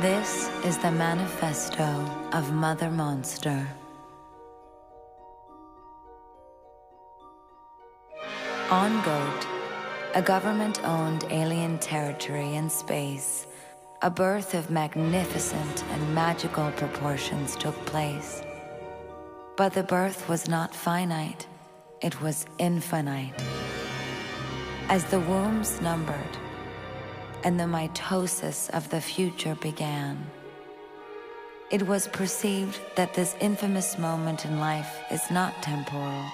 This is the manifesto of Mother Monster. On Goat, a government owned alien territory in space, a birth of magnificent and magical proportions took place. But the birth was not finite, it was infinite. As the wombs numbered and the mitosis of the future began, it was perceived that this infamous moment in life is not temporal,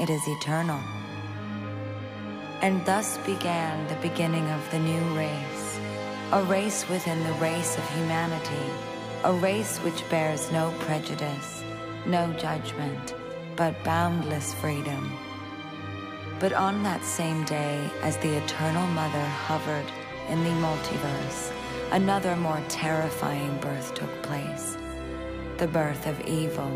it is eternal. And thus began the beginning of the new race, a race within the race of humanity, a race which bears no prejudice, no judgment, but boundless freedom. But on that same day, as the Eternal Mother hovered in the multiverse, another more terrifying birth took place the birth of evil.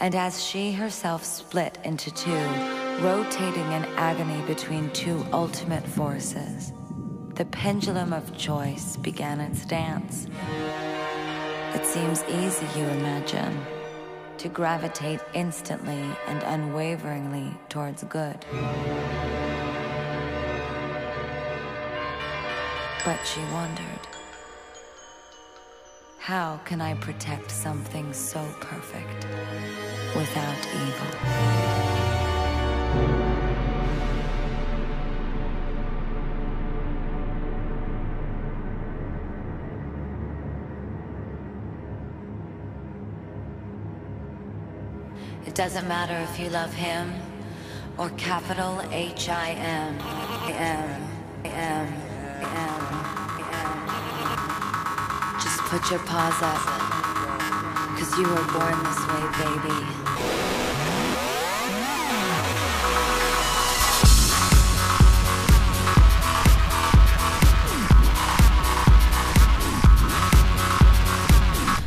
And as she herself split into two, rotating in agony between two ultimate forces, the pendulum of choice began its dance. It seems easy, you imagine, to gravitate instantly and unwaveringly towards good. But she wondered, how can I protect something so perfect without evil? It doesn't matter if you love him or capital H I M. M. M. M. M. Just put your paws up, cause you were born this way, baby.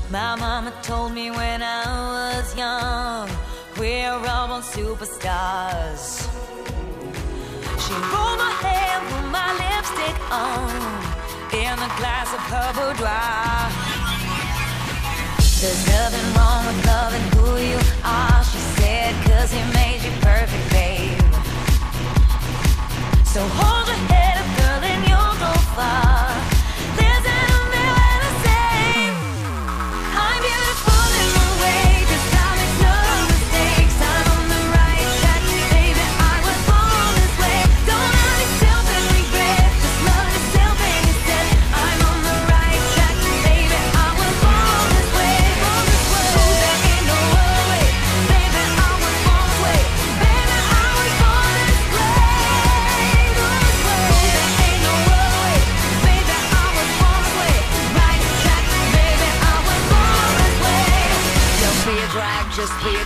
My mama told me when I was young, we're all superstars. She rolled my hair, put my lipstick on, in a glass of her boudoir. There's nothing wrong with loving who you are, she said, cause he made you perfect, babe. So hold your head